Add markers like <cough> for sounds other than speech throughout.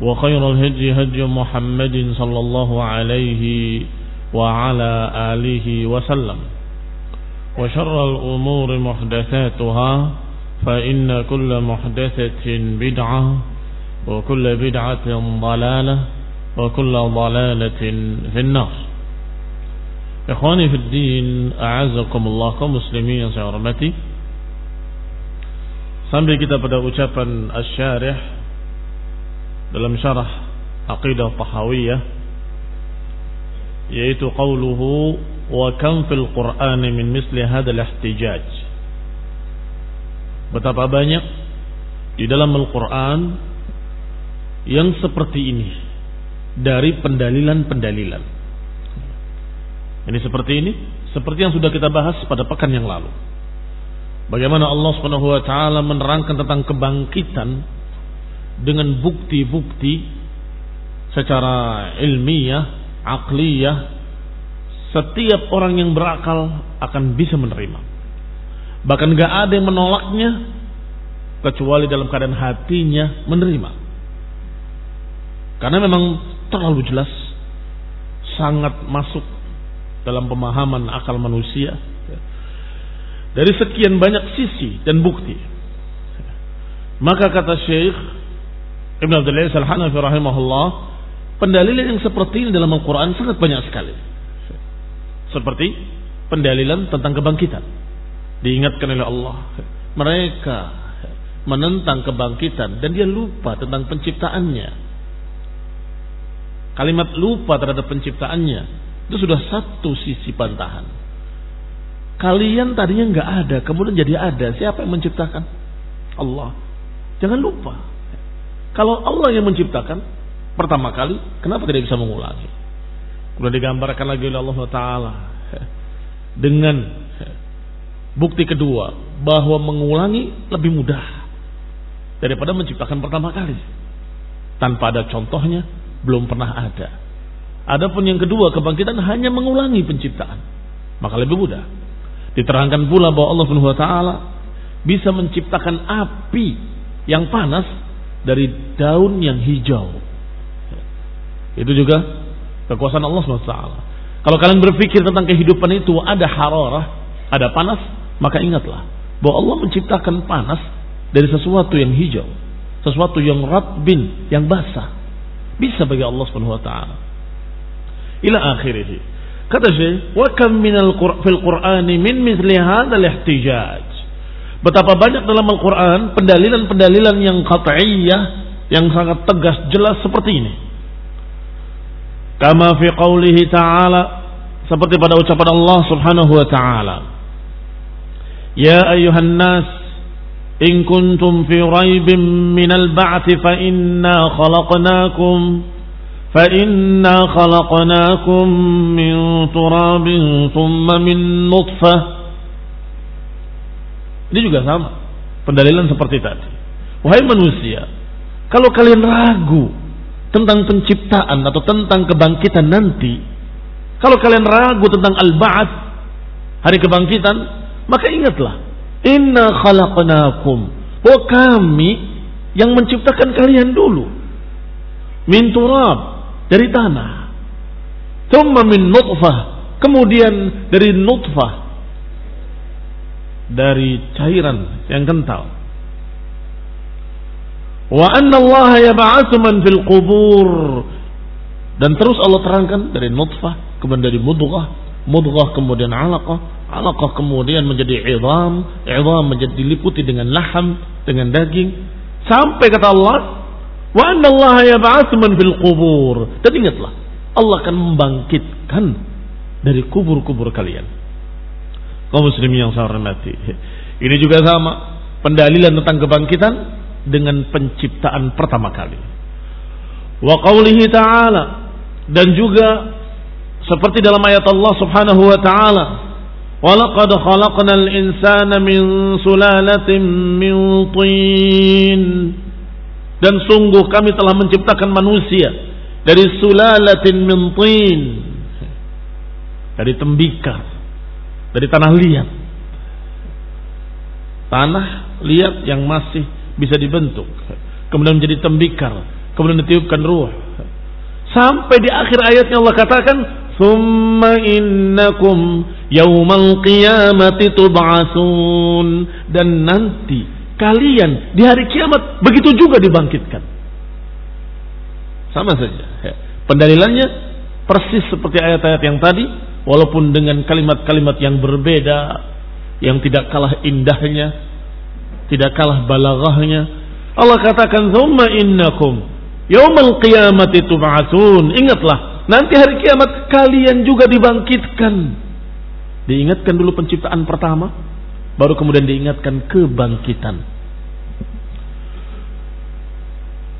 وخير الهدي هدي محمد صلى الله عليه وعلى آله وسلم. وشر الأمور محدثاتها فإن كل محدثة بدعة وكل بدعة ضلالة وكل ضلالة في النار. إخواني في الدين أعزكم الله كمسلمين hormati Sambil kita pada ucapan Asy-Syarih dalam syarah Aqidah Tahawiyah yaitu qauluhu wa kam fil Qur'an min misli hadzal ihtijaj Betapa banyak di dalam Al-Qur'an yang seperti ini dari pendalilan-pendalilan. Ini seperti ini, seperti yang sudah kita bahas pada pekan yang lalu. Bagaimana Allah Subhanahu wa taala menerangkan tentang kebangkitan dengan bukti-bukti secara ilmiah, akliyah, setiap orang yang berakal akan bisa menerima. Bahkan gak ada yang menolaknya kecuali dalam keadaan hatinya menerima. Karena memang terlalu jelas, sangat masuk dalam pemahaman akal manusia dari sekian banyak sisi dan bukti. Maka kata Syekh Ibn Abdul Aziz Al-Hanafi rahimahullah, pendalilan yang seperti ini dalam Al-Quran sangat banyak sekali. Seperti pendalilan tentang kebangkitan. Diingatkan oleh Allah. Mereka menentang kebangkitan dan dia lupa tentang penciptaannya. Kalimat lupa terhadap penciptaannya itu sudah satu sisi bantahan. Kalian tadinya nggak ada, kemudian jadi ada. Siapa yang menciptakan? Allah. Jangan lupa. Kalau Allah yang menciptakan pertama kali, kenapa tidak bisa mengulangi? Sudah digambarkan lagi oleh Allah Taala dengan bukti kedua bahwa mengulangi lebih mudah daripada menciptakan pertama kali. Tanpa ada contohnya, belum pernah ada. Adapun yang kedua, kebangkitan hanya mengulangi penciptaan. Maka lebih mudah. Diterangkan pula bahwa Allah Subhanahu wa taala bisa menciptakan api yang panas dari daun yang hijau. Itu juga kekuasaan Allah SWT. Kalau kalian berpikir tentang kehidupan itu ada hararah, ada panas, maka ingatlah bahwa Allah menciptakan panas dari sesuatu yang hijau, sesuatu yang ratbin, yang basah. Bisa bagi Allah Subhanahu wa taala. Ila akhirih. Kata Syekh, "Wa kam minal fil Qur'ani min mithli hadzal ihtijaj." Betapa banyak dalam Al-Quran pendalilan-pendalilan yang qat'iyah, yang sangat tegas, jelas seperti ini. Kama fi qawlihi ta'ala seperti pada ucapan Allah Subhanahu wa taala. Ya ayuhan nas in kuntum fi raibin minal ba'thi fa inna khalaqnakum فإنا خلقناكم من تراب ثم من نطفة ini juga sama. Pendalilan seperti tadi. Wahai manusia, kalau kalian ragu tentang penciptaan atau tentang kebangkitan nanti, kalau kalian ragu tentang al-ba'ats, hari kebangkitan, maka ingatlah, inna khalaqnakum. Bahwa kami yang menciptakan kalian dulu. Min turab, dari tanah. Thumma min nutfah. Kemudian dari nutfah. Dari cairan yang kental. Wa anna Allah yab'atsu man fil qubur. Dan terus Allah terangkan dari nutfah, kemudian dari mudghah, mudghah kemudian alaqah, alaqah kemudian menjadi idham, idham menjadi diliputi dengan laham, dengan daging, sampai kata Allah Wa anna Allah yab'atsu man fil qubur. Dan ingatlah, Allah akan membangkitkan dari kubur-kubur kalian Kaum muslimin yang saya hormati. Ini juga sama pendalilan tentang kebangkitan dengan penciptaan pertama kali. Wa qawlihi ta'ala dan juga seperti dalam ayat Allah Subhanahu wa taala وَلَقَدْ خَلَقْنَا الْإِنسَانَ مِنْ سُلَالَةٍ مِنْ طِينٍ dan sungguh kami telah menciptakan manusia dari sulalatin min tin. Dari tembikar. dari tanah liat. Tanah liat yang masih bisa dibentuk. Kemudian menjadi tembikar. Kemudian ditiupkan ruh. Sampai di akhir ayatnya Allah katakan, "Tsumma innakum yaumal qiyamati tub'atsun." Dan nanti kalian di hari kiamat begitu juga dibangkitkan. Sama saja. Ya. Pendalilannya persis seperti ayat-ayat yang tadi, walaupun dengan kalimat-kalimat yang berbeda, yang tidak kalah indahnya, tidak kalah balaghahnya. Allah katakan, "Tsumma innakum yaumal qiyamati tub'atsun." Ingatlah, nanti hari kiamat kalian juga dibangkitkan. Diingatkan dulu penciptaan pertama, baru kemudian diingatkan kebangkitan.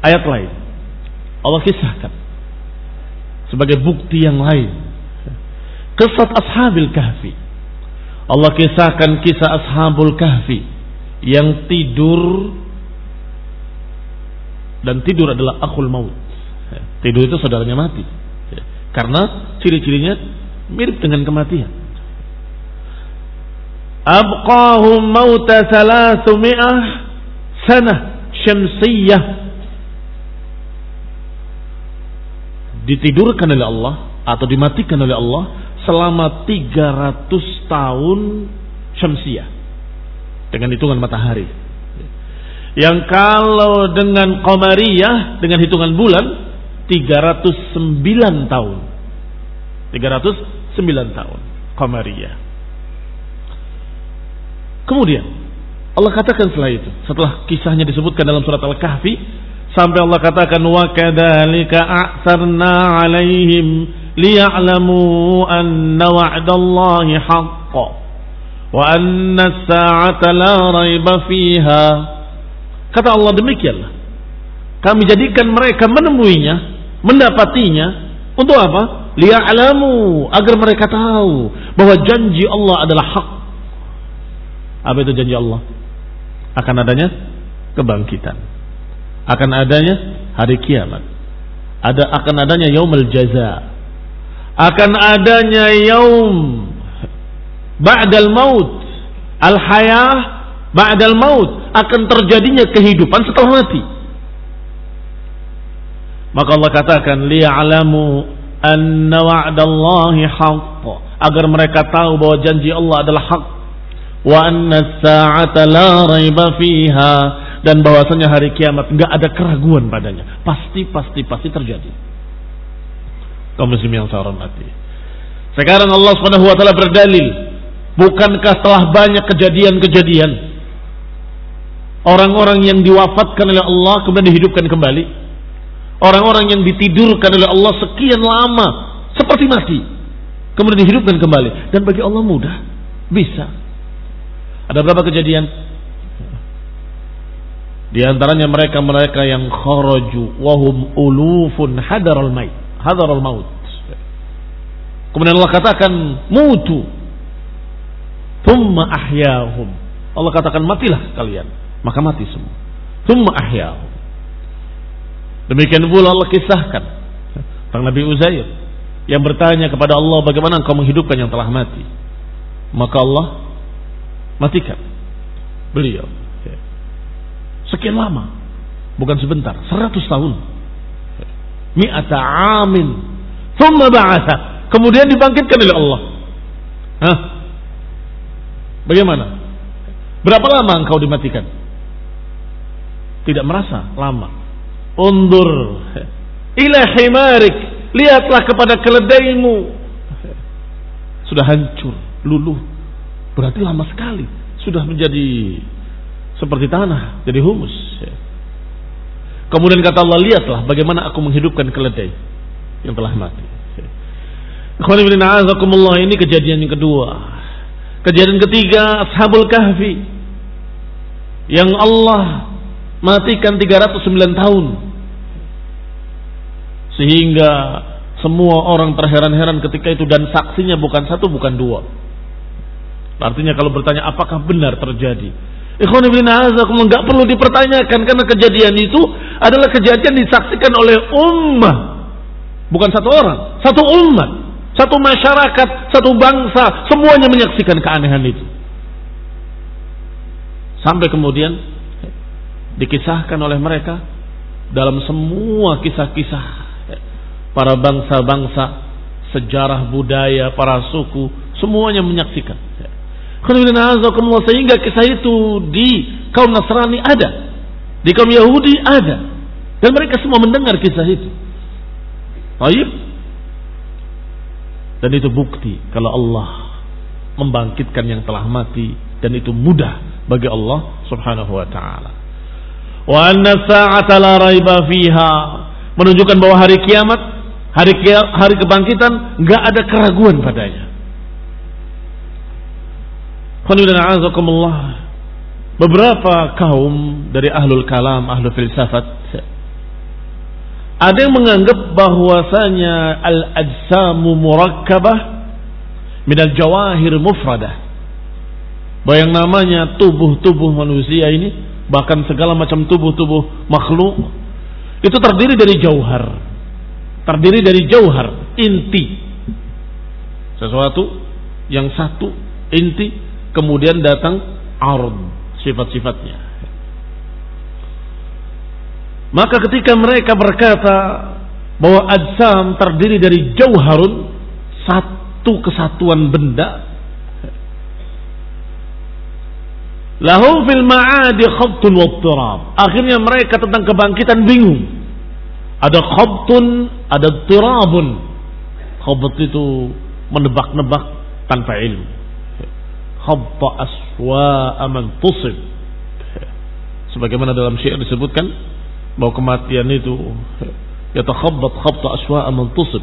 Ayat lain Allah kisahkan sebagai bukti yang lain kisah ashabil kahfi. Allah kisahkan kisah ashabul kahfi yang tidur dan tidur adalah akhul maut. Tidur itu saudaranya mati. Karena ciri-cirinya mirip dengan kematian. Abqahum mauta salasumiyah sanah syamsiyah. Ditidurkan oleh Allah atau dimatikan oleh Allah selama 300 tahun syamsiyah. Dengan hitungan matahari. Yang kalau dengan qamariyah dengan hitungan bulan 309 tahun. 309 tahun qamariyah. Kemudian Allah katakan setelah itu, setelah kisahnya disebutkan dalam surat Al-Kahfi, sampai Allah katakan wa kadzalika a'sarna 'alaihim liya'lamu anna wa'dallahi haqq wa anna as-sa'ata la raiba fiha. Kata Allah demikianlah. Kami jadikan mereka menemuinya, mendapatinya untuk apa? Liya'lamu agar mereka tahu bahwa janji Allah adalah hak apa itu janji Allah? Akan adanya kebangkitan. Akan adanya hari kiamat. Ada akan adanya yaumul jaza. Akan adanya yaum ba'dal maut. Al hayah ba'dal maut. Akan terjadinya kehidupan setelah mati. Maka Allah katakan liya'lamu anna wa'dallahi haqq agar mereka tahu bahwa janji Allah adalah hak wa anna sa'ata la raiba fiha dan bahwasanya hari kiamat enggak ada keraguan padanya pasti pasti pasti terjadi kaum muslim yang saya hormati sekarang Allah Subhanahu wa taala berdalil bukankah telah banyak kejadian-kejadian orang-orang yang diwafatkan oleh Allah kemudian dihidupkan kembali Orang-orang yang ditidurkan oleh Allah sekian lama seperti mati. Kemudian dihidupkan kembali dan bagi Allah mudah. Bisa. Ada berapa kejadian? Di antaranya mereka-mereka yang kharaju wahum ulufun hadaral maut. Hadaral maut. Kemudian Allah katakan mutu. Thumma ahyahum. Allah katakan matilah kalian. Maka mati semua. Thumma ahyahum. Demikian pula Allah kisahkan tentang Nabi Uzair yang bertanya kepada Allah bagaimana engkau menghidupkan yang telah mati. Maka Allah matikan beliau. Sekian lama, bukan sebentar, seratus tahun. Mi'ata amin. Thumma ba'atha. Kemudian dibangkitkan oleh Allah. Hah? Bagaimana? Berapa lama engkau dimatikan? Tidak merasa lama. Undur ila himarik. Lihatlah kepada keledaimu. Sudah hancur, luluh. Berarti lama sekali. Sudah menjadi seperti tanah, jadi humus. Kemudian kata Allah, lihatlah bagaimana aku menghidupkan keledai yang telah mati. Ini kejadian yang kedua. Kejadian ketiga, Ashabul Kahfi. Yang Allah matikan 309 tahun. Sehingga semua orang terheran-heran ketika itu dan saksinya bukan satu, bukan dua. Artinya kalau bertanya apakah benar terjadi? Ikhwan ibn nggak perlu dipertanyakan karena kejadian itu adalah kejadian disaksikan oleh ummah. Bukan satu orang, satu umat, satu masyarakat, satu bangsa, semuanya menyaksikan keanehan itu. Sampai kemudian dikisahkan oleh mereka dalam semua kisah-kisah para bangsa-bangsa, sejarah budaya, para suku, semuanya menyaksikan sehingga kisah itu di kaum Nasrani ada, di kaum Yahudi ada, dan mereka semua mendengar kisah itu. Baik, dan itu bukti kalau Allah membangkitkan yang telah mati dan itu mudah bagi Allah Subhanahu wa taala. Wa anna sa'ata la raiba fiha menunjukkan bahwa hari kiamat, hari hari kebangkitan enggak ada keraguan padanya. Beberapa kaum dari ahlul kalam, ahlul filsafat ada yang menganggap bahwasanya al-ajsamu murakkabah minal jawahir mufradah. Bahwa yang namanya tubuh-tubuh manusia ini bahkan segala macam tubuh-tubuh makhluk itu terdiri dari jauhar. Terdiri dari jauhar, inti. Sesuatu yang satu, inti kemudian datang ard sifat-sifatnya. Maka ketika mereka berkata bahwa ajsam terdiri dari jauharun satu kesatuan benda lahum fil ma'adi khabtun wa akhirnya mereka tentang kebangkitan bingung. Ada khabtun ada tirabun khabt itu menebak-nebak tanpa ilmu khabta aswa aman tusib. Sebagaimana dalam syair disebutkan bahwa kematian itu yatakhabbat khabta aswa aman tusib.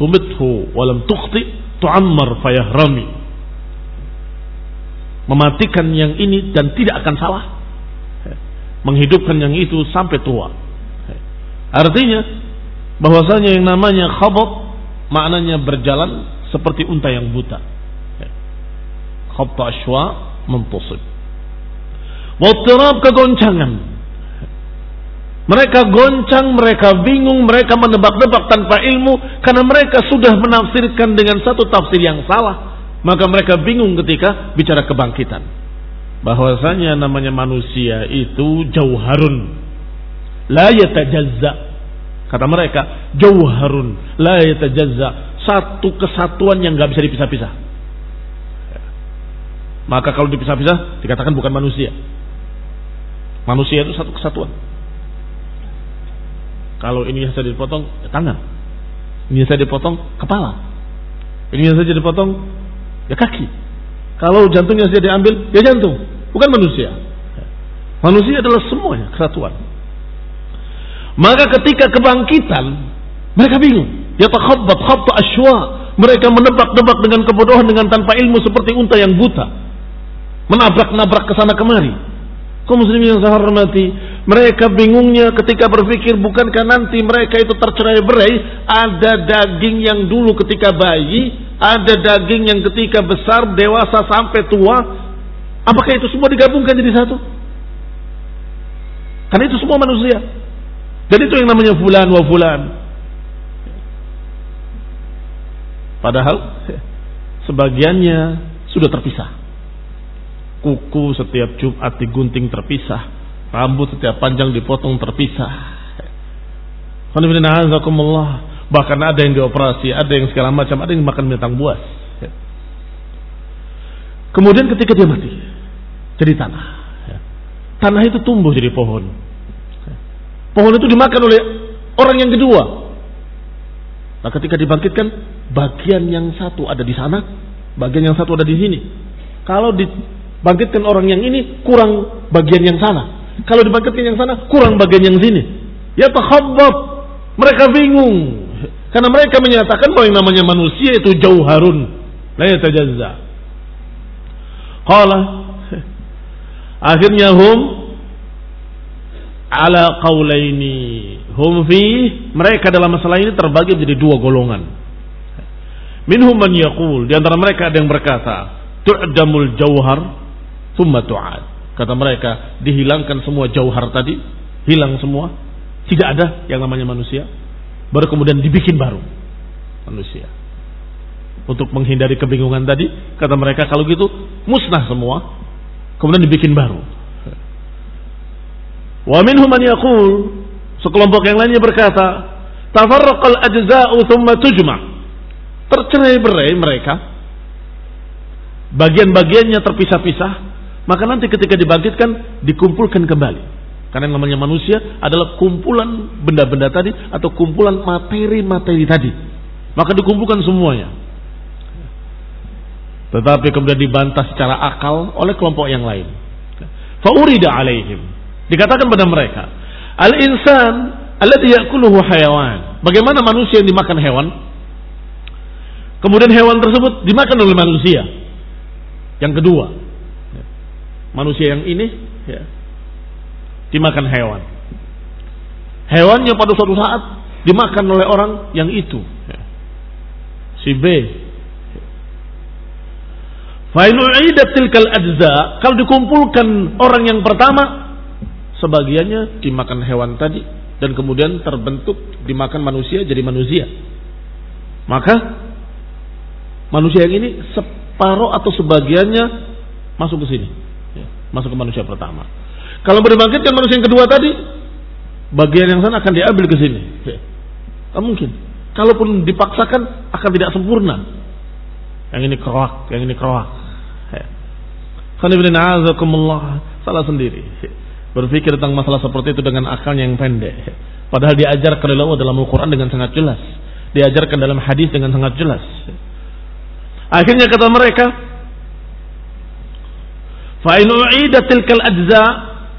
Tumithu walam tukhti tu'ammar fayahrami. Mematikan yang ini dan tidak akan salah. Menghidupkan yang itu sampai tua. Artinya bahwasanya yang namanya khabat maknanya berjalan seperti unta yang buta khabta aswa mentusib. Wattirab kegoncangan. Mereka goncang, mereka bingung, mereka menebak-nebak tanpa ilmu karena mereka sudah menafsirkan dengan satu tafsir yang salah. Maka mereka bingung ketika bicara kebangkitan. Bahwasanya namanya manusia itu jauharun. La yatajazza. Kata mereka, jauharun. La yatajazza. Satu kesatuan yang gak bisa dipisah-pisah. Maka kalau dipisah-pisah dikatakan bukan manusia. Manusia itu satu kesatuan. Kalau ini saja dipotong, ya tangan. Ini saja dipotong, kepala. Ini saja dipotong, ya kaki. Kalau jantungnya saja diambil, ya jantung. Bukan manusia. Manusia adalah semuanya kesatuan. Maka ketika kebangkitan, mereka bingung. Ya takhabbat khabta aswa. Mereka menebak-nebak dengan kebodohan dengan tanpa ilmu seperti unta yang buta. Menabrak-nabrak ke sana kemari. Kau muslimin yang saya hormati, mereka bingungnya ketika berpikir bukankah nanti mereka itu tercerai berai, ada daging yang dulu ketika bayi, ada daging yang ketika besar, dewasa sampai tua. Apakah itu semua digabungkan jadi satu? Karena itu semua manusia. Dan itu yang namanya fulan wa fulan. Padahal <laughs> sebagiannya sudah terpisah. Kuku setiap Jumat digunting terpisah. Rambut setiap panjang dipotong terpisah. Bahkan ada yang dioperasi, ada yang segala macam, ada yang makan binatang buas. Kemudian ketika dia mati, jadi tanah. Tanah itu tumbuh jadi pohon. Pohon itu dimakan oleh orang yang kedua. Nah ketika dibangkitkan, bagian yang satu ada di sana, bagian yang satu ada di sini. Kalau dibangkitkan orang yang ini, kurang bagian yang sana. Kalau dibangkitkan yang sana, kurang bagian yang sini. Ya takhabbab. Mereka bingung. Karena mereka menyatakan bahwa yang namanya manusia itu jauh harun. La yatajazza. Qala. <laughs> Akhirnya hum ala qaulaini hum fi mereka dalam masalah ini terbagi menjadi dua golongan minhum man yaqul di antara mereka ada yang berkata tu'damul jauhar thumma tu'ad. Kata mereka dihilangkan semua jauhar tadi hilang semua. Tidak ada yang namanya manusia. Baru kemudian dibikin baru manusia. Untuk menghindari kebingungan tadi kata mereka kalau gitu musnah semua kemudian dibikin baru. Wa minhum man yaqul sekelompok yang lainnya berkata, tafarraqal ajza'u thumma tujma. Tercerai-berai mereka. Bagian-bagiannya terpisah-pisah, maka nanti ketika dibangkitkan dikumpulkan kembali. Karena yang namanya manusia adalah kumpulan benda-benda tadi atau kumpulan materi-materi tadi. Maka dikumpulkan semuanya. Tetapi kemudian dibantah secara akal oleh kelompok yang lain. Fa'urida alaihim Dikatakan pada mereka, al-insan alladhi ya'kuluhu hayawan. Bagaimana manusia yang dimakan hewan? Kemudian hewan tersebut dimakan oleh manusia. Yang kedua, manusia yang ini ya, dimakan hewan. Hewannya pada suatu saat dimakan oleh orang yang itu. Ya. Si B. Fa'inu'idat tilkal ajza. Kalau dikumpulkan orang yang pertama, sebagiannya dimakan hewan tadi dan kemudian terbentuk dimakan manusia jadi manusia. Maka manusia yang ini separuh atau sebagiannya masuk ke sini, masuk ke manusia pertama. Kalau dibangkitkan manusia yang kedua tadi, bagian yang sana akan diambil ke sini. Ya. Tak mungkin. Kalaupun dipaksakan akan tidak sempurna. Yang ini keroak, yang ini keroak. Ya. Salah sendiri berpikir tentang masalah seperti itu dengan akalnya yang pendek. Padahal diajarkan oleh Allah dalam Al-Quran dengan sangat jelas. Diajarkan dalam hadis dengan sangat jelas. Akhirnya kata mereka, Fa'inu'idat tilkal ajza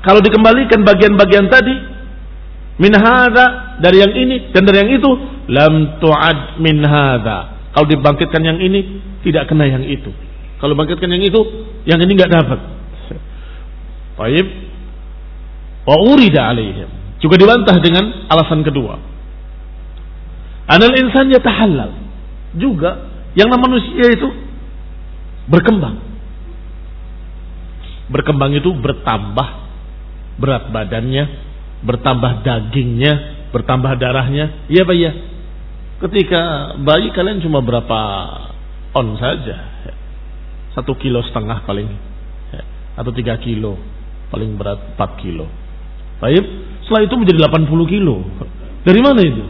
kalau dikembalikan bagian-bagian tadi min hadha dari yang ini dan dari yang itu lam tu'ad min hadha. Kalau dibangkitkan yang ini tidak kena yang itu. Kalau bangkitkan yang itu yang ini nggak dapat. Baik, Wa alaihim. Juga dibantah dengan alasan kedua. Anal insan yatahallal. Juga yang nama manusia itu berkembang. Berkembang itu bertambah berat badannya, bertambah dagingnya, bertambah darahnya. Iya Pak ya. Ketika bayi kalian cuma berapa on saja. Satu kilo setengah paling. Atau tiga kilo. Paling berat empat kilo Baik, setelah itu menjadi 80 kilo. Dari mana itu?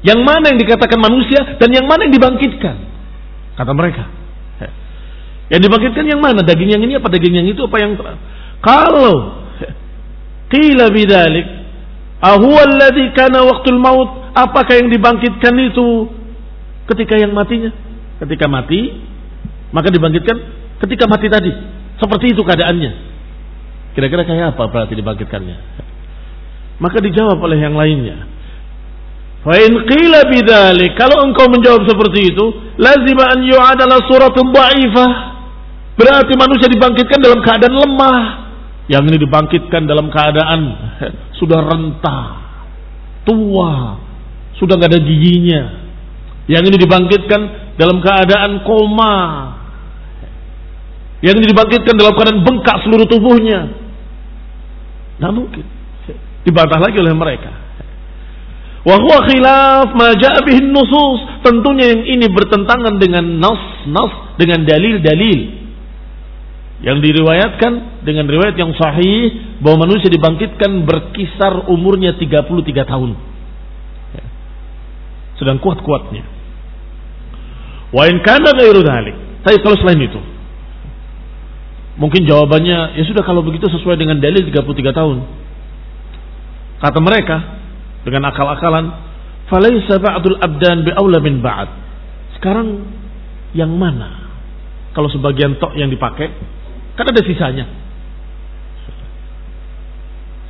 Yang mana yang dikatakan manusia dan yang mana yang dibangkitkan? Kata mereka. Yang dibangkitkan yang mana? Daging yang ini apa daging yang itu apa yang kalau qila bidzalik ahuwa alladhi kana waqtul maut apakah yang dibangkitkan itu ketika yang matinya? Ketika mati maka dibangkitkan ketika mati tadi. Seperti itu keadaannya. Kira-kira kayak apa berarti dibangkitkannya? Maka dijawab oleh yang lainnya. Fa'in qila bidhalik. Kalau engkau menjawab seperti itu, lazima an yu'adala suratun da'ifah. Berarti manusia dibangkitkan dalam keadaan lemah. Yang ini dibangkitkan dalam keadaan <laughs> sudah renta, tua, sudah nggak ada giginya. Yang ini dibangkitkan dalam keadaan koma. Yang ini dibangkitkan dalam keadaan bengkak seluruh tubuhnya. Tidak mungkin. Dibantah lagi oleh mereka. Wahwa khilaf majabihin nusus. Tentunya yang ini bertentangan dengan nas-nas, dengan dalil-dalil. Yang diriwayatkan dengan riwayat yang sahih bahwa manusia dibangkitkan berkisar umurnya 33 tahun. Ya. Sedang kuat-kuatnya. Wa in kana ghairu. Tapi kalau selain itu, mungkin jawabannya ya sudah kalau begitu sesuai dengan dalil 33 tahun. Kata mereka dengan akal-akalan, "Falaisa ba'dul abdan bi aula min ba'd." Sekarang yang mana? Kalau sebagian tok yang dipakai, kan ada sisanya.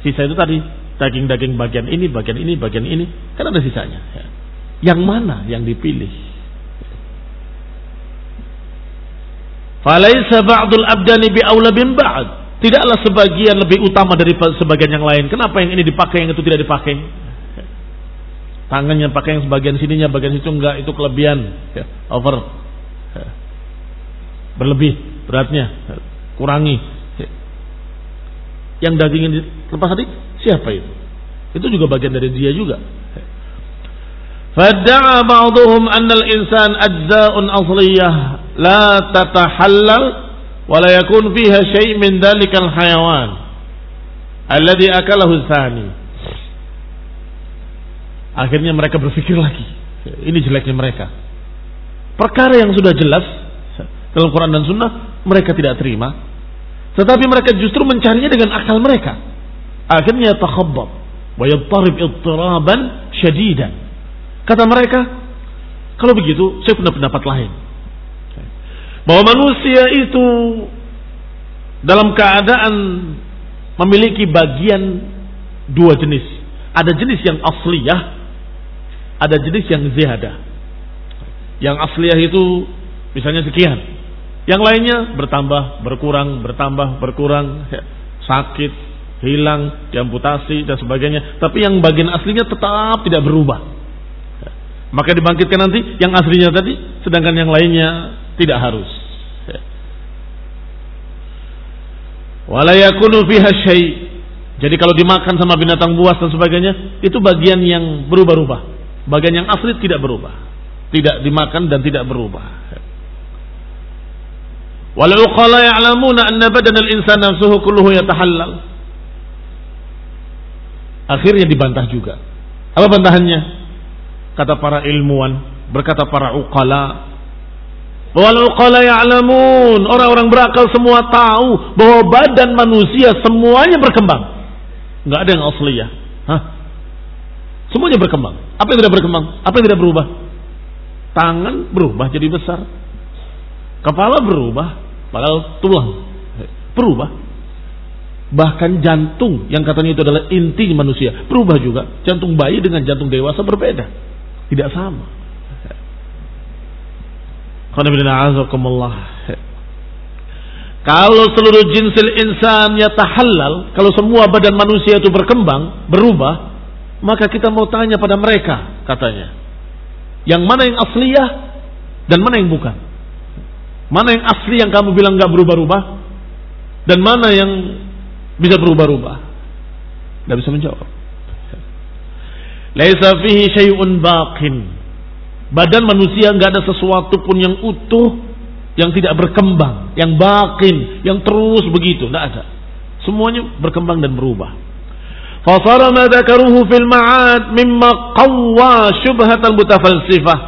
Sisa itu tadi daging-daging bagian ini, bagian ini, bagian ini, kan ada sisanya. Yang mana yang dipilih? Falaisa ba'dul abdani bi aula bin ba'd. Tidaklah sebagian lebih utama dari sebagian yang lain. Kenapa yang ini dipakai, yang itu tidak dipakai? Tangannya pakai yang sebagian sininya, bagian situ enggak, itu kelebihan, ya, over, ya. berlebih beratnya, ya. Kurangi. Ya. Yang dagingnya lepas tadi siapa itu? Itu juga bagian dari dia juga. Fadda'a ba'dhum anna al-insan ajza'un asliyah la tatahallal wala yakun fiha syai' min dalikal hayawan alladhi akalahu tsani akhirnya mereka berpikir lagi ini jeleknya mereka perkara yang sudah jelas dalam Quran dan Sunnah mereka tidak terima tetapi mereka justru mencarinya dengan akal mereka akhirnya takhabbab wa yadtarib ittiraban syadidan kata mereka kalau begitu saya punya pendapat lain bahwa manusia itu dalam keadaan memiliki bagian dua jenis. Ada jenis yang asliyah, ada jenis yang ziyadah. Yang asliyah itu misalnya sekian. Yang lainnya bertambah, berkurang, bertambah, berkurang, ya, sakit, hilang, diamputasi dan sebagainya. Tapi yang bagian aslinya tetap tidak berubah. Maka dibangkitkan nanti yang aslinya tadi, sedangkan yang lainnya tidak harus. Wala yakunu fiha syai. Jadi kalau dimakan sama binatang buas dan sebagainya, itu bagian yang berubah-ubah. Bagian yang asli tidak berubah. Tidak dimakan dan tidak berubah. Walau qala ya'lamuna anna badan al-insan nafsuhu kulluhu yatahallal. Akhirnya dibantah juga. Apa bantahannya? Kata para ilmuwan, berkata para uqala, Walau qala ya'lamun, orang-orang berakal semua tahu bahwa badan manusia semuanya berkembang. Enggak ada yang asliyah. Hah? Semuanya berkembang. Apa yang tidak berkembang? Apa yang tidak berubah? Tangan berubah jadi besar. Kepala berubah, padahal tulang berubah. Bahkan jantung yang katanya itu adalah inti manusia berubah juga. Jantung bayi dengan jantung dewasa berbeda. Tidak sama. Kalau seluruh jinsil insan ya tahallal, kalau semua badan manusia itu berkembang, berubah, maka kita mau tanya pada mereka, katanya. Yang mana yang asliyah dan mana yang bukan? Mana yang asli yang kamu bilang nggak berubah-ubah dan mana yang bisa berubah-ubah? Tidak bisa menjawab. Laisa fihi syai'un baqin Badan manusia nggak ada sesuatu pun yang utuh, yang tidak berkembang, yang bakin, yang terus begitu, nggak ada. Semuanya berkembang dan berubah. Fasara ma dzakaruhu fil ma'ad mimma qawwa syubhat al mutafalsifah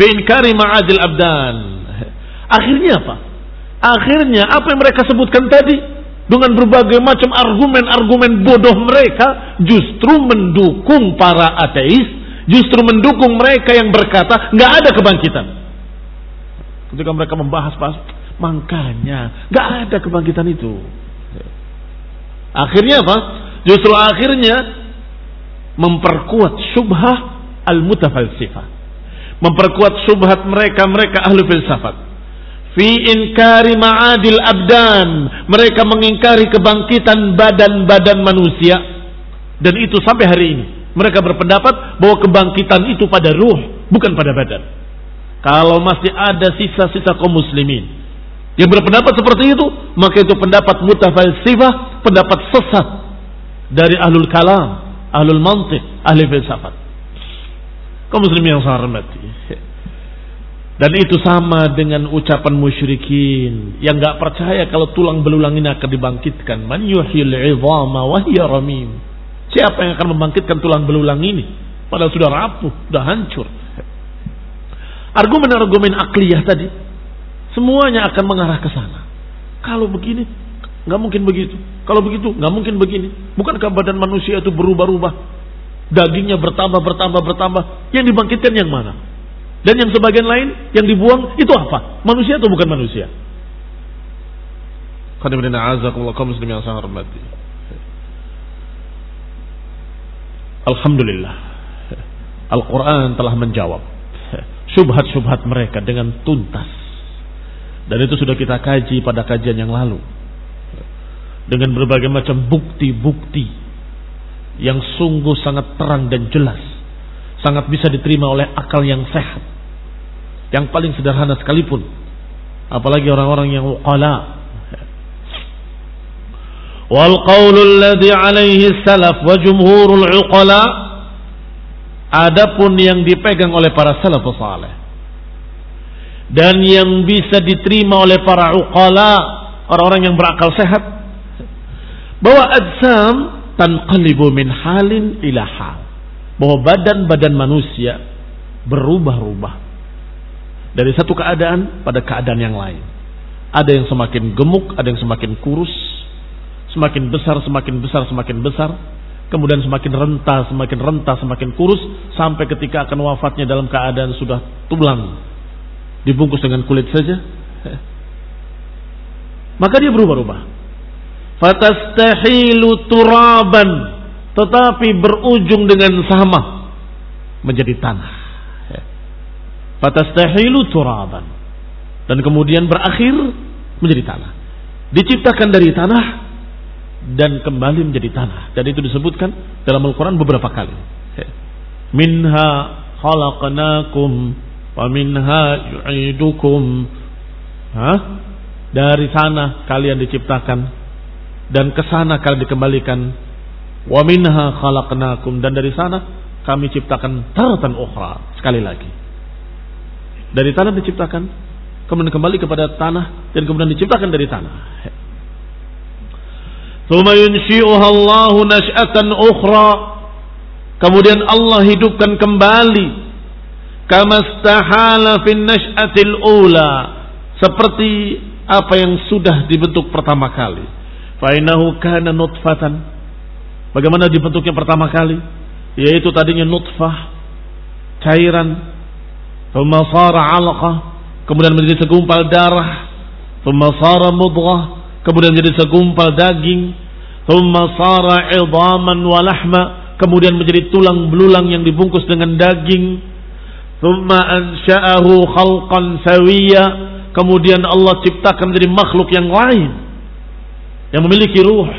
fi inkari ma'adil abdan. Akhirnya apa? Akhirnya apa yang mereka sebutkan tadi dengan berbagai macam argumen-argumen bodoh mereka justru mendukung para ateis justru mendukung mereka yang berkata nggak ada kebangkitan. Ketika mereka membahas pas makanya nggak ada kebangkitan itu. Akhirnya apa? Justru akhirnya memperkuat syubhah al-mutafalsifah. Memperkuat syubhat mereka-mereka ahli filsafat. Fi inkari ma'adil abdan. Mereka mengingkari kebangkitan badan-badan manusia. Dan itu sampai hari ini. Mereka berpendapat bahwa kebangkitan itu pada ruh, bukan pada badan. Kalau masih ada sisa-sisa kaum muslimin yang berpendapat seperti itu, maka itu pendapat mutafalsifah, pendapat sesat dari ahlul kalam, ahlul mantiq, ahli filsafat. Kaum muslimin yang saya hormati. Dan itu sama dengan ucapan musyrikin yang nggak percaya kalau tulang belulang ini akan dibangkitkan. Man yuhil ramim. Siapa yang akan membangkitkan tulang belulang ini? Padahal sudah rapuh, sudah hancur. Argumen-argumen akliyah tadi semuanya akan mengarah ke sana. Kalau begini, nggak mungkin begitu. Kalau begitu, nggak mungkin begini. Bukankah badan manusia itu berubah-ubah? Dagingnya bertambah, bertambah, bertambah. Yang dibangkitkan yang mana? Dan yang sebagian lain yang dibuang itu apa? Manusia atau bukan manusia? Alhamdulillah. Al-Quran telah menjawab syubhat-syubhat mereka dengan tuntas. Dan itu sudah kita kaji pada kajian yang lalu. Dengan berbagai macam bukti-bukti yang sungguh sangat terang dan jelas. Sangat bisa diterima oleh akal yang sehat. Yang paling sederhana sekalipun. Apalagi orang-orang yang uqala. Wal qawlu alladhi alaihi salaf wa jumhurul uqala Adapun yang dipegang oleh para salafus saleh dan yang bisa diterima oleh para uqala, orang-orang yang berakal sehat bahwa adzam tanqalibu min halin ila hal. Bahwa badan-badan manusia berubah-ubah dari satu keadaan pada keadaan yang lain. Ada yang semakin gemuk, ada yang semakin kurus, semakin besar, semakin besar, semakin besar, kemudian semakin renta, semakin renta, semakin kurus sampai ketika akan wafatnya dalam keadaan sudah tulang dibungkus dengan kulit saja. <laughs> Maka dia berubah-ubah. Fatastahilu turaban tetapi berujung dengan sama menjadi tanah. Fatastahilu turaban dan kemudian berakhir menjadi tanah. Diciptakan dari tanah dan kembali menjadi tanah. Dan itu disebutkan dalam Al-Quran beberapa kali. Minha khalaqnakum wa minha yu'idukum. Hah? Dari sana kalian diciptakan dan ke sana kalian dikembalikan. Wa minha khalaqnakum dan dari sana kami ciptakan taratan ukhra sekali lagi. Dari tanah diciptakan, kemudian kembali kepada tanah dan kemudian diciptakan dari tanah. Ukhra. Kemudian Allah hidupkan kembali ula seperti apa yang sudah dibentuk pertama kali. Fa innahu kana nutfatan. Bagaimana dibentuknya pertama kali? Yaitu tadinya nutfah, cairan, thumma sara 'alaqah, kemudian menjadi segumpal darah, thumma sara mudghah, kemudian menjadi segumpal daging, thumma sara idhaman wa lahma, kemudian menjadi tulang belulang yang dibungkus dengan daging, thumma ansha'ahu khalqan sawiya, kemudian Allah ciptakan menjadi makhluk yang lain yang memiliki ruh.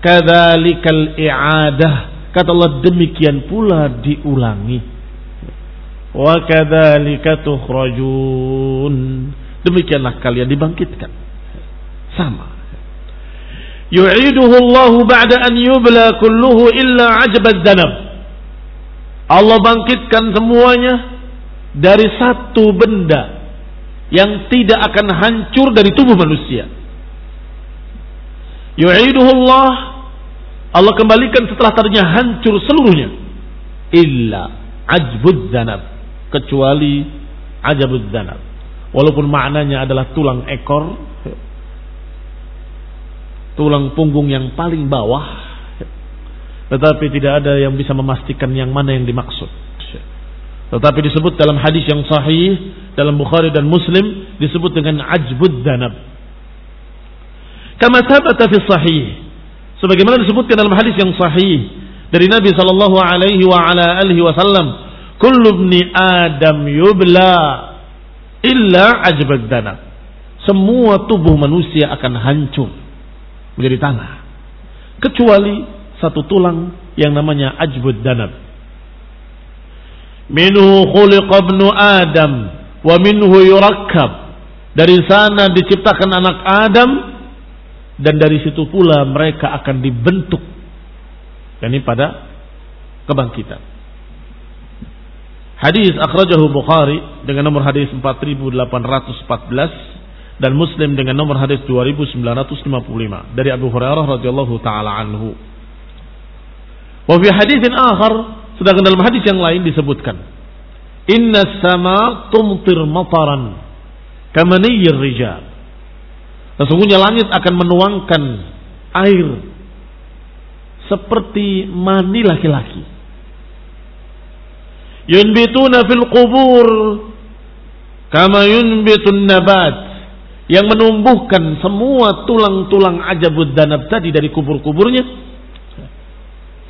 Kadzalikal i'adah, kata Allah demikian pula diulangi. Wa kadzalika tukhrajun. Demikianlah kalian dibangkitkan. Sama. Yu'iduhu Allah ba'da an yubla kulluhu illa ajbat danab. Allah bangkitkan semuanya dari satu benda yang tidak akan hancur dari tubuh manusia. Yu'iduhu Allah Allah kembalikan setelah tadinya hancur seluruhnya. Illa ajbud zanab. Kecuali ajabud zanab. Walaupun maknanya adalah tulang ekor tulang punggung yang paling bawah tetapi tidak ada yang bisa memastikan yang mana yang dimaksud tetapi disebut dalam hadis yang sahih dalam Bukhari dan Muslim disebut dengan ajbud danab kama sabata fi sahih sebagaimana disebutkan dalam hadis yang sahih dari Nabi sallallahu alaihi wasallam, "Kullu ibni Adam yubla illa ajbad dana." Semua tubuh manusia akan hancur menjadi tanah kecuali satu tulang yang namanya ajbud danab. Minhu khuliqa ibnu Adam wa minhu yurakkab. Dari sana diciptakan anak Adam dan dari situ pula mereka akan dibentuk. Ini pada kebangkitan. Hadis akhrajahu Bukhari dengan nomor hadis 4814 dan Muslim dengan nomor hadis 2955 dari Abu Hurairah radhiyallahu taala anhu. Wa fi haditsin akhar sedangkan dalam hadis yang lain disebutkan Inna sama tumtir mataran kamaniyyir rijal. Sesungguhnya langit akan menuangkan air seperti mani laki-laki. Yunbituna fil qubur kama yunbitun nabat yang menumbuhkan semua tulang-tulang ajabud danab tadi dari kubur-kuburnya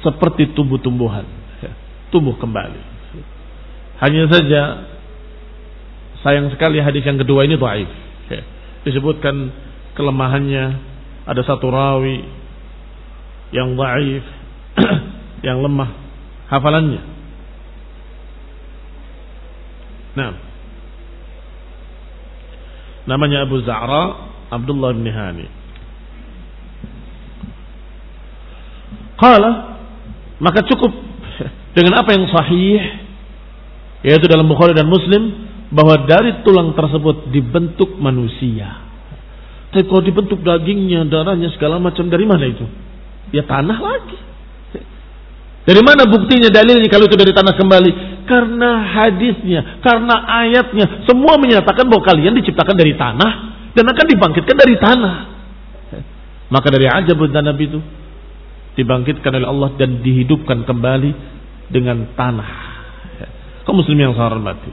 seperti tumbuh-tumbuhan. Tumbuh kembali. Hanya saja sayang sekali hadis yang kedua ini dhaif. Disebutkan kelemahannya ada satu rawi yang dhaif <clears throat> yang lemah hafalannya nah Namanya Abu Za'ra Abdullah bin Hani. Qala maka cukup <laughs> dengan apa yang sahih yaitu dalam Bukhari dan Muslim bahwa dari tulang tersebut dibentuk manusia. Tapi kalau dibentuk dagingnya, darahnya segala macam dari mana itu? Ya tanah lagi. <laughs> Dari mana buktinya dalilnya kalau itu dari tanah kembali? Karena hadisnya, karena ayatnya, semua menyatakan bahwa kalian diciptakan dari tanah dan akan dibangkitkan dari tanah. Maka dari ajabun Nabi itu dibangkitkan oleh Allah dan dihidupkan kembali dengan tanah. Kaum muslim yang saya hormati.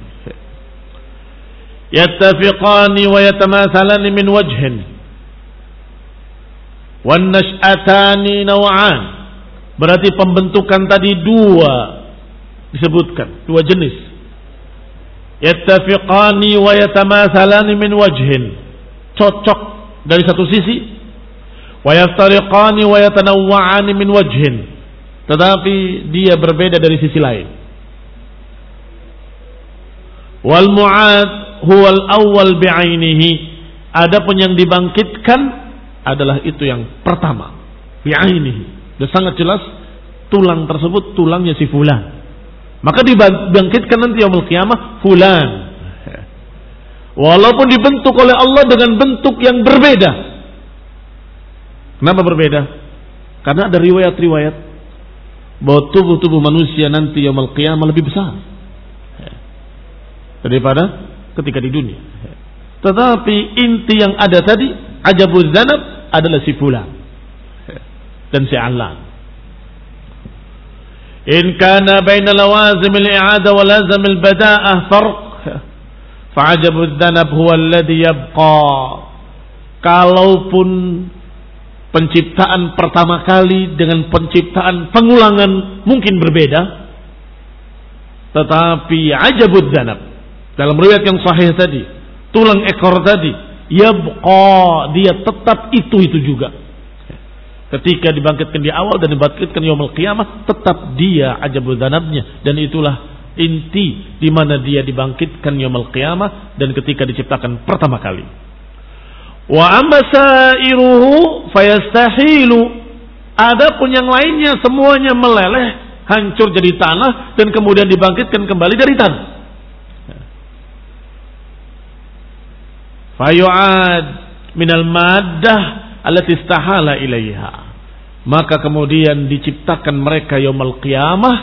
Yattafiqani wa yatamathalani min wajhin. Wan nash'atani naw'an. Berarti pembentukan tadi dua disebutkan. Dua jenis. Yattafiqani wa yatamathalani min wajhin. Cocok dari satu sisi. Wa yaftariqani wa yatanawwa'ani min wajhin. Tetapi dia berbeda dari sisi lain. Wal mu'ad huwa al awwal bi'ainihi. Adapun yang dibangkitkan adalah itu yang pertama. Bi'ainihi. Dan sangat jelas tulang tersebut tulangnya si fulan maka dibangkitkan nanti yaumul kiamah fulan. Walaupun dibentuk oleh Allah dengan bentuk yang berbeda. Kenapa berbeda? Karena ada riwayat-riwayat bahwa tubuh-tubuh manusia nanti yaumul kiamah lebih besar daripada ketika di dunia. Tetapi inti yang ada tadi ajabuz zanab adalah si fulan dan si alam. إن كان بين لوازم الإعادة ولازم البداءة فرق فعجب الذنب هو الذي يبقى kalaupun penciptaan pertama kali dengan penciptaan pengulangan mungkin berbeda tetapi ajabud danab dalam riwayat yang sahih tadi tulang ekor tadi yabqa dia tetap itu itu juga Ketika dibangkitkan di awal dan dibangkitkan yaumul qiyamah, tetap dia ajabul danabnya dan itulah inti di mana dia dibangkitkan yaumul qiyamah dan ketika diciptakan pertama kali. Wa amma sairuhu fayastahilu. Adapun yang lainnya semuanya meleleh, hancur jadi tanah dan kemudian dibangkitkan kembali dari tanah. Fayu'ad minal maddah allati istahala ilaiha. Maka kemudian diciptakan mereka yaumul qiyamah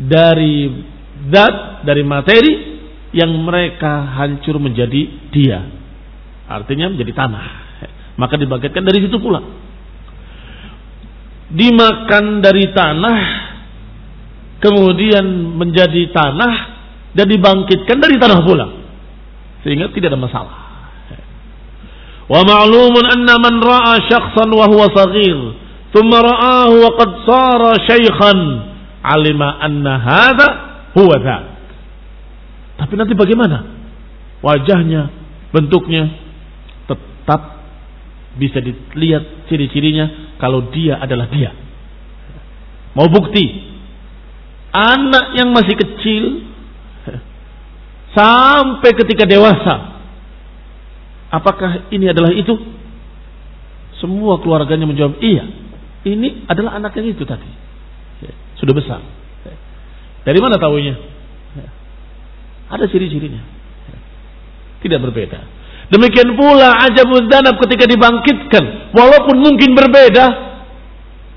dari zat, dari materi yang mereka hancur menjadi dia. Artinya menjadi tanah. Maka dibangkitkan dari situ pula. Dimakan dari tanah, kemudian menjadi tanah dan dibangkitkan dari tanah pula. Sehingga tidak ada masalah. Wa ma'lumun anna man ra'a syakhsan wa huwa saghir thumma ra'ahu wa qad sara syaikhan. Alima hadha huwa dhak. Tapi nanti bagaimana? Wajahnya bentuknya tetap bisa dilihat ciri-cirinya kalau dia adalah dia. Mau bukti? Anak yang masih kecil sampai ketika dewasa apakah ini adalah itu? Semua keluarganya menjawab iya ini adalah anak yang itu tadi. Ya, sudah besar. Ya. Dari mana tahunya? Ya. Ada ciri-cirinya. Tidak berbeda. Demikian pula ajabul danab ketika dibangkitkan. Walaupun mungkin berbeda.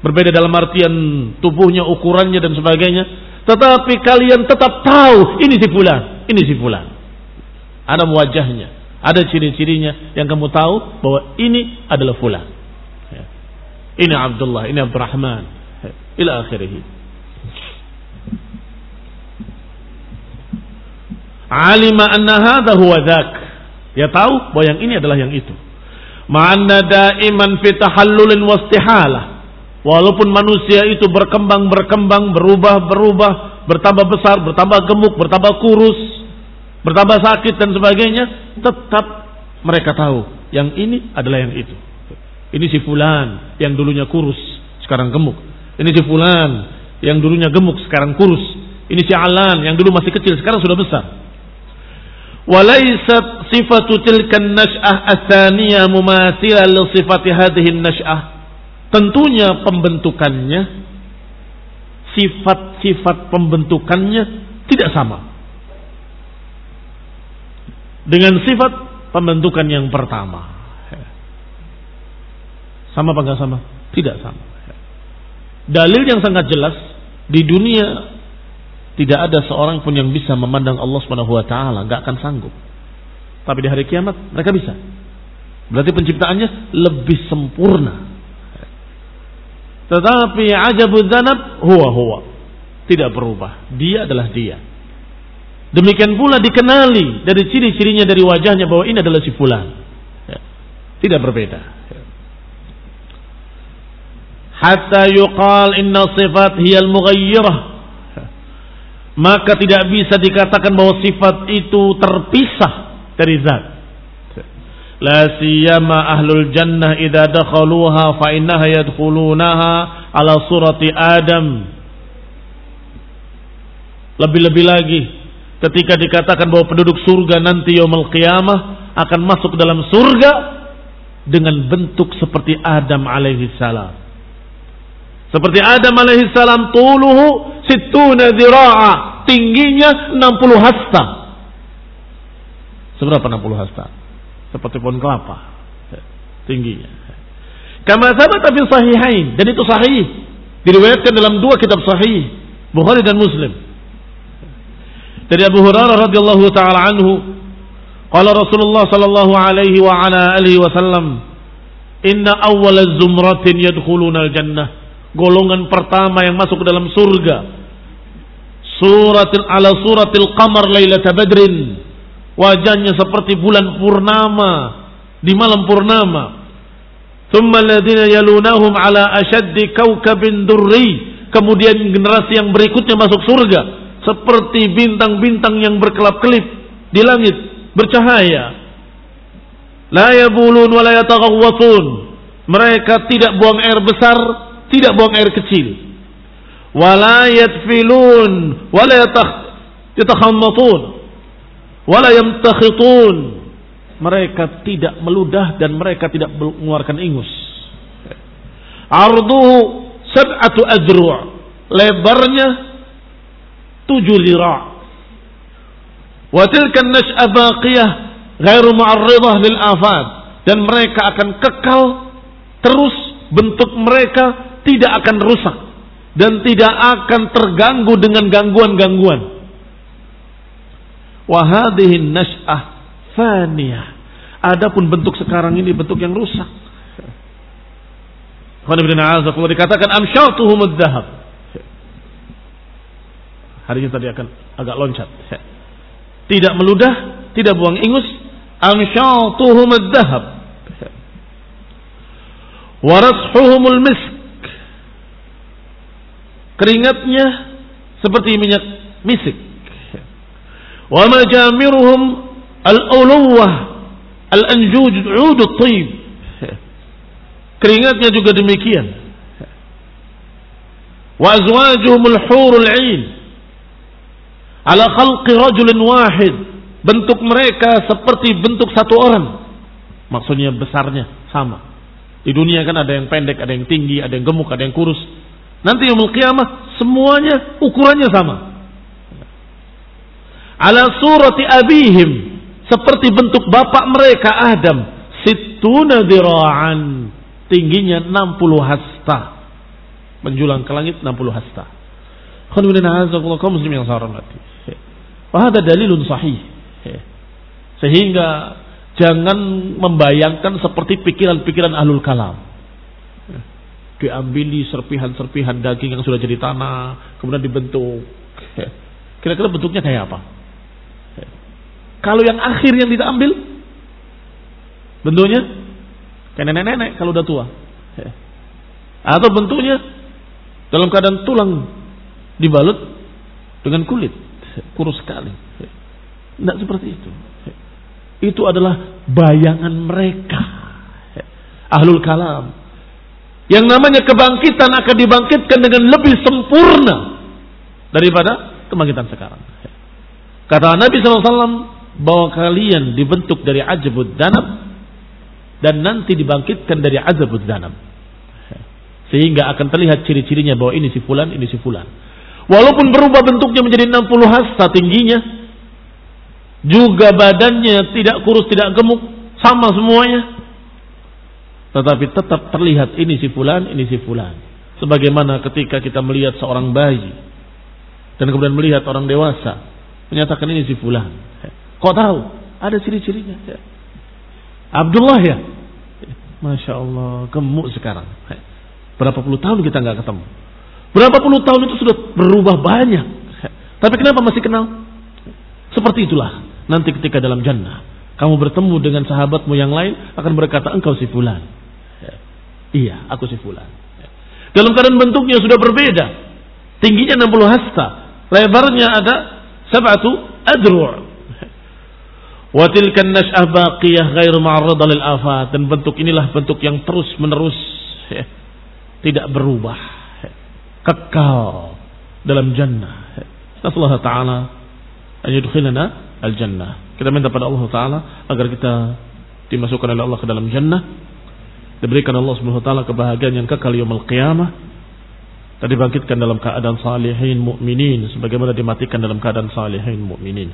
Berbeda dalam artian tubuhnya, ukurannya dan sebagainya. Tetapi kalian tetap tahu ini si fulan. Ini si fulan. Ada wajahnya. Ada ciri-cirinya yang kamu tahu bahwa ini adalah fulan. Ini Abdullah, ini Abdurrahman. Ila akhirih. Alima anna hadha huwa dhak. Dia tahu bahwa yang ini adalah yang itu. Ma'anna da'iman fi tahallulin wastihalah. Walaupun manusia itu berkembang, berkembang, berubah, berubah, bertambah besar, bertambah gemuk, bertambah kurus, bertambah sakit dan sebagainya, tetap mereka tahu yang ini adalah yang itu. Ini si fulan yang dulunya kurus, sekarang gemuk. Ini si fulan yang dulunya gemuk, sekarang kurus. Ini si Alan yang dulu masih kecil, sekarang sudah besar. Walaisat sifatu tilkan nash'ah athaniyah mumathila li sifati hadhihi nash'ah. Tentunya pembentukannya, sifat-sifat pembentukannya tidak sama. Dengan sifat pembentukan yang pertama. Sama apa sama? Tidak sama. Dalil yang sangat jelas di dunia tidak ada seorang pun yang bisa memandang Allah Subhanahu wa taala, enggak akan sanggup. Tapi di hari kiamat mereka bisa. Berarti penciptaannya lebih sempurna. Tetapi ajabul zanab huwa huwa. Tidak berubah. Dia adalah dia. Demikian pula dikenali dari ciri-cirinya dari wajahnya bahwa ini adalah si fulan. Tidak berbeda hatta yuqal inna sifat hiyal mughayyirah. Maka tidak bisa dikatakan bahwa sifat itu terpisah dari zat. La siyama ahlul jannah idza dakhaluha fa innaha yadkhulunaha ala surati adam. Lebih-lebih lagi ketika dikatakan bahwa penduduk surga nanti yaumul qiyamah akan masuk dalam surga dengan bentuk seperti Adam alaihi salam seperti Adam alaihissalam tuluhu situna zira'a. Tingginya 60 hasta. Seberapa 60 hasta? Seperti pohon kelapa. Tingginya. Kama sabata fi sahihain. Dan itu sahih. Diriwayatkan dalam dua kitab sahih. Bukhari dan Muslim. Dari Abu Hurairah radhiyallahu taala anhu, qala Rasulullah sallallahu alaihi wa ala alihi wasallam, "Inna awwala zumratin yadkhuluna al-jannah." Golongan pertama yang masuk ke dalam surga. Suratil ala suratil qamar lailatul badrin. Wajahnya seperti bulan purnama di malam purnama. Thumma alladziina yalunahum ala ashaddi kaukabin durri. Kemudian generasi yang berikutnya masuk surga seperti bintang-bintang yang berkelap-kelip di langit bercahaya. La yabulun wa la yataghawwatun. Mereka tidak buang air besar tidak buang air kecil. Wala yatfilun, wala yatakhammatun, wala yamtakhitun. Mereka tidak meludah dan mereka tidak mengeluarkan ingus. Arduhu sab'atu adru' lebarnya tujuh lira. Wa tilka nash'a baqiyah ghairu mu'arridah lil afad dan mereka akan kekal terus bentuk mereka tidak akan rusak dan tidak akan terganggu dengan gangguan-gangguan. Wahadihin nash'ah faniyah. Adapun bentuk sekarang ini bentuk yang rusak. Kalau dikatakan amsyatuhum dhahab. Hari ini tadi akan agak loncat. Tidak meludah, tidak buang ingus. Amsyatuhum dhahab. Warashuhumul misk Keringatnya seperti minyak misik. Wa majamiruhum al-uluwah al-anjuj ud tayyib. Keringatnya juga demikian. Wa azwajuhum al-hurul 'ain. Ala khalqi rajulin wahid. Bentuk mereka seperti bentuk satu orang. Maksudnya besarnya sama. Di dunia kan ada yang pendek, ada yang tinggi, ada yang gemuk, ada yang kurus. Nanti yang kiamah semuanya ukurannya sama. Ala surati abihim seperti bentuk bapak mereka Adam situna dira'an tingginya 60 hasta. Menjulang ke langit 60 hasta. Kaum muslim yang saya dalilun sahih. Sehingga jangan membayangkan seperti pikiran-pikiran ahlul kalam diambili serpihan-serpihan daging yang sudah jadi tanah, kemudian dibentuk. <laughs> Kira-kira bentuknya kayak apa? Kalau yang akhir yang tidak ambil, bentuknya kayak nenek-nenek kalau udah tua. <laughs> Atau bentuknya dalam keadaan tulang dibalut dengan kulit, kurus sekali. <laughs> Tidak seperti itu. Itu adalah bayangan mereka. Ahlul kalam yang namanya kebangkitan akan dibangkitkan dengan lebih sempurna daripada kebangkitan sekarang. Kata Nabi SAW bahwa kalian dibentuk dari ajabud danab dan nanti dibangkitkan dari azabud danab. Sehingga akan terlihat ciri-cirinya bahwa ini si fulan, ini si fulan. Walaupun berubah bentuknya menjadi 60 hasta tingginya, juga badannya tidak kurus, tidak gemuk, sama semuanya, tetapi tetap terlihat ini si fulan, ini si fulan. Sebagaimana ketika kita melihat seorang bayi dan kemudian melihat orang dewasa menyatakan ini si fulan. Kok tahu? Ada ciri-cirinya. Abdullah ya. Masya Allah, gemuk sekarang. Berapa puluh tahun kita nggak ketemu. Berapa puluh tahun itu sudah berubah banyak. Tapi kenapa masih kenal? Seperti itulah. Nanti ketika dalam jannah. Kamu bertemu dengan sahabatmu yang lain akan berkata engkau si fulan. Iya, aku si fulan. Dalam keadaan bentuknya sudah berbeda. Tingginya 60 hasta. Lebarnya ada sab'atu adru' Wa tilka nash'ah baqiyah ghairu ma'arrada lil afat. Dan bentuk inilah bentuk yang terus menerus ya, tidak berubah. Kekal dalam jannah. Nasallahu ta'ala an yudkhilana al-jannah. Kita minta pada Allah Ta'ala agar kita dimasukkan oleh Allah ke dalam jannah diberikan Allah Subhanahu wa taala kebahagiaan yang kekal yaumul qiyamah dan dibangkitkan dalam keadaan salihin mukminin sebagaimana dimatikan dalam keadaan salihin mukminin.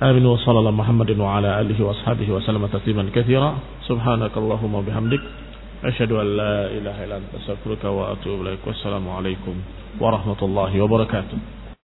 Amin wa sallallahu Muhammadin wa ala alihi wa ashabihi wa sallam tasliman katsira. Subhanakallahumma bihamdik asyhadu an la ilaha illa anta astaghfiruka wa atubu ilaik. Wassalamu alaikum warahmatullahi wabarakatuh.